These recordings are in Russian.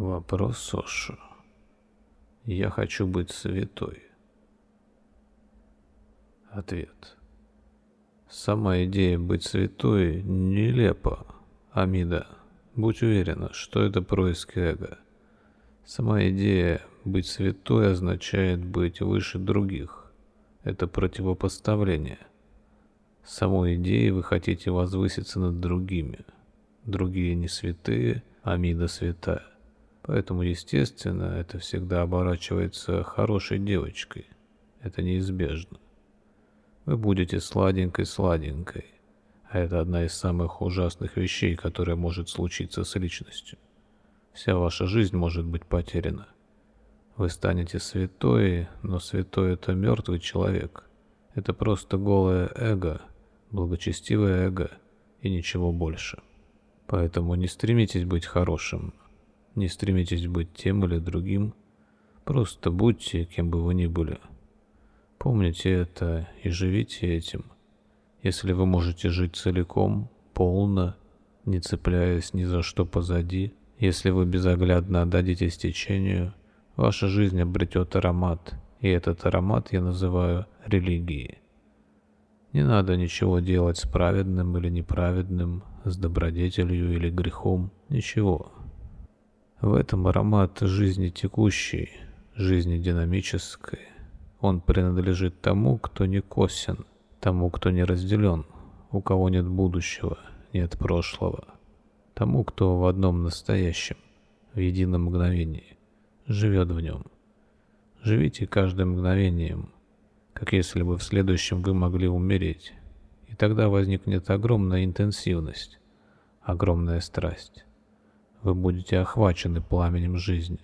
Вопрос Сошу. Я хочу быть святой. Ответ. Сама идея быть святой нелепа, Амида. Будь уверена, что это происки эго. Сама идея быть святой означает быть выше других. Это противопоставление. Самой идеей вы хотите возвыситься над другими. Другие не святые, Амида святая. Поэтому, естественно, это всегда оборачивается хорошей девочкой. Это неизбежно. Вы будете сладенькой-сладенькой. А это одна из самых ужасных вещей, которая может случиться с личностью. Вся ваша жизнь может быть потеряна. Вы станете святой, но святой это мертвый человек. Это просто голое эго, благочестивое эго и ничего больше. Поэтому не стремитесь быть хорошим, не стремитесь быть тем или другим, просто будьте, кем бы вы ни были. Помните это и живите этим. Если вы можете жить целиком, полно, не цепляясь ни за что позади, если вы безоглядно отдадитесь течению, ваша жизнь обретет аромат, и этот аромат я называю религией. Не надо ничего делать с праведным или неправедным, с добродетелью или грехом, ничего. В этом аромат жизни текущей, жизни динамической. Он принадлежит тому, кто не косен, тому, кто не разделен, у кого нет будущего, нет прошлого, тому, кто в одном настоящем, в едином мгновении, живет в нем. Живите каждым мгновением, как если бы в следующем вы могли умереть, и тогда возникнет огромная интенсивность, огромная страсть вы будете охвачены пламенем жизни.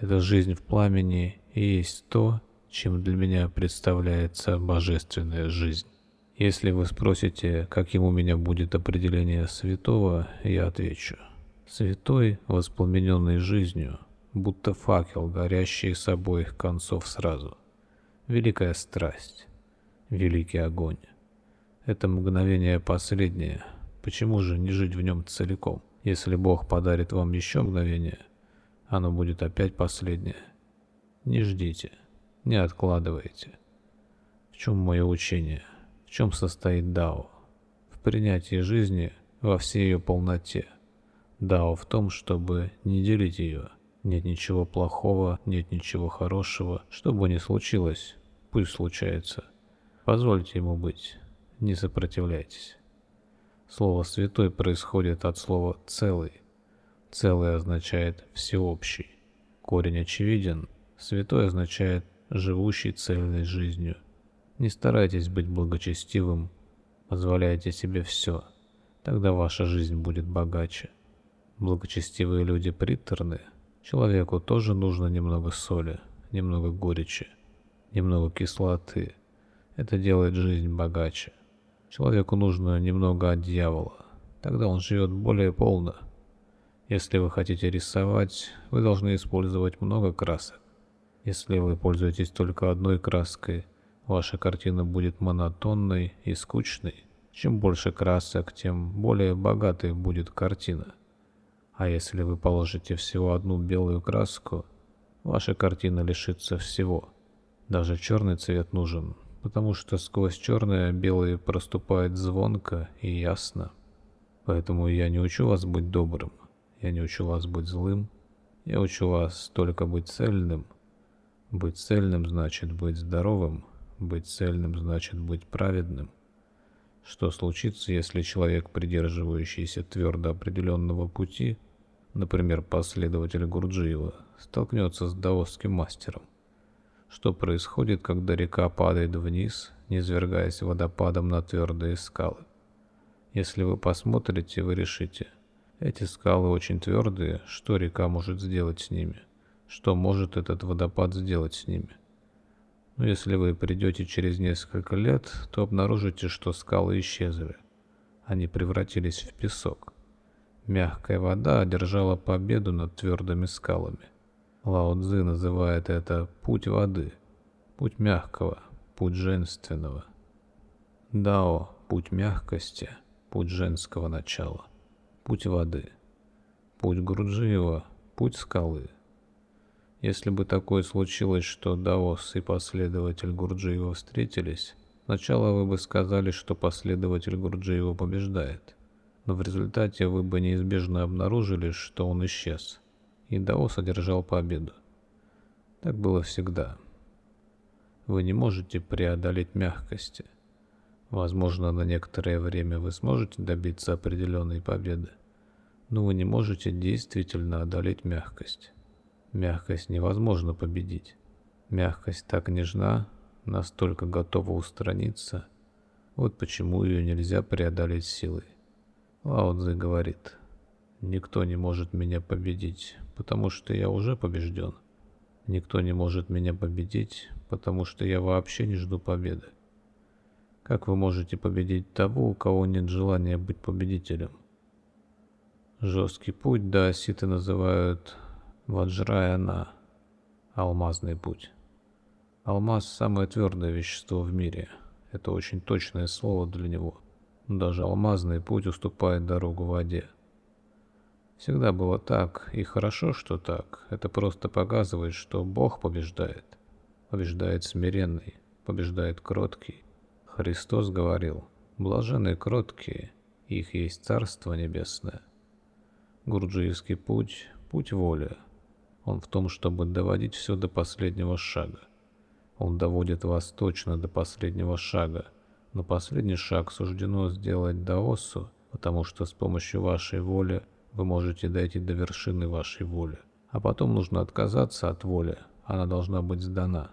Эта жизнь в пламени и есть то, чем для меня представляется божественная жизнь. Если вы спросите, каким у меня будет определение святого, я отвечу. Святой, воспламененный жизнью, будто факел, горящий с обоих концов сразу. Великая страсть, великий огонь. Это мгновение последнее, почему же не жить в нем целиком? Если Бог подарит вам еще мгновение, оно будет опять последнее. Не ждите, не откладывайте. В чем мое учение? В чем состоит Дао? В принятии жизни во всей ее полноте. Дао в том, чтобы не делить ее. Нет ничего плохого, нет ничего хорошего. Что бы ни случилось, пусть случается. Позвольте ему быть, не сопротивляйтесь. Слово «святой» происходит от слова «целый». «Целый» означает «всеобщий». Корень очевиден. «Святой» означает «живущий цельной жизнью». Не старайтесь быть благочестивым, позволяйте себе все. Тогда ваша жизнь будет богаче. Благочестивые люди приторны. Человеку тоже нужно немного соли, немного горечи, немного кислоты. Это делает жизнь богаче. Человеку нужно немного от дьявола, тогда он живет более полно. Если вы хотите рисовать, вы должны использовать много красок. Если вы пользуетесь только одной краской, ваша картина будет монотонной и скучной. Чем больше красок, тем более богатой будет картина. А если вы положите всего одну белую краску, ваша картина лишится всего. Даже черный цвет нужен, потому что сквозь черное белое проступает звонко и ясно. Поэтому я не учу вас быть добрым, я не учу вас быть злым, я учу вас только быть цельным. Быть цельным значит быть здоровым, быть цельным значит быть праведным. Что случится, если человек, придерживающийся твердо определенного пути, например, последователь Гурджиева, столкнется с даосским мастером? Что происходит, когда река падает вниз, низвергаясь водопадом на твердые скалы. Если вы посмотрите, вы решите, эти скалы очень твердые, что река может сделать с ними, что может этот водопад сделать с ними. Но если вы придете через несколько лет, то обнаружите, что скалы исчезли. Они превратились в песок. Мягкая вода одержала победу над твердыми скалами. Лао Цзы называет это «путь воды», «путь мягкого», «путь женственного». Дао – путь мягкости, путь женского начала, путь воды. Путь Груджиева – путь скалы. Если бы такое случилось, что Даос и последователь Гурджиева встретились, сначала вы бы сказали, что последователь Гурджиева побеждает, но в результате вы бы неизбежно обнаружили, что он исчез, и Даос одержал победу. Так было всегда. Вы не можете преодолеть мягкости. Возможно, на некоторое время вы сможете добиться определенной победы, но вы не можете действительно одолеть мягкость. Мягкость невозможно победить. Мягкость так нежна, настолько готова устраниться. Вот почему ее нельзя преодолеть силой. Лао Цзи говорит, «Никто не может меня победить, потому что я уже побежден. Никто не может меня победить, потому что я вообще не жду победы. Как вы можете победить того, у кого нет желания быть победителем? Жесткий путь до Оситы называют Ваджраяна, алмазный путь. Алмаз – самое твердое вещество в мире. Это очень точное слово для него. Даже алмазный путь уступает дорогу воде. Всегда было так, и хорошо, что так. Это просто показывает, что Бог побеждает. Побеждает смиренный, побеждает кроткий. Христос говорил, блаженные кроткие, их есть Царство Небесное. Гурджиевский путь – путь воли. Он в том, чтобы доводить все до последнего шага. Он доводит вас точно до последнего шага, но последний шаг суждено сделать Даосу, потому что с помощью вашей воли – вы можете дойти до вершины вашей воли. А потом нужно отказаться от воли, она должна быть сдана.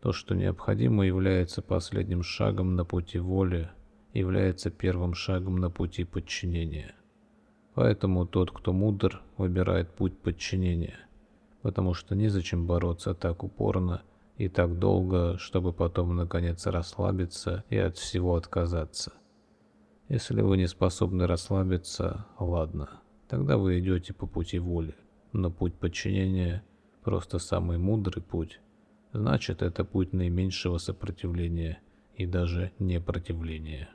То, что необходимо, является последним шагом на пути воли, является первым шагом на пути подчинения. Поэтому тот, кто мудр, выбирает путь подчинения, потому что незачем бороться так упорно и так долго, чтобы потом наконец расслабиться и от всего отказаться. Если вы не способны расслабиться, ладно, тогда вы идете по пути воли. Но путь подчинения – просто самый мудрый путь. Значит, это путь наименьшего сопротивления и даже непротивления.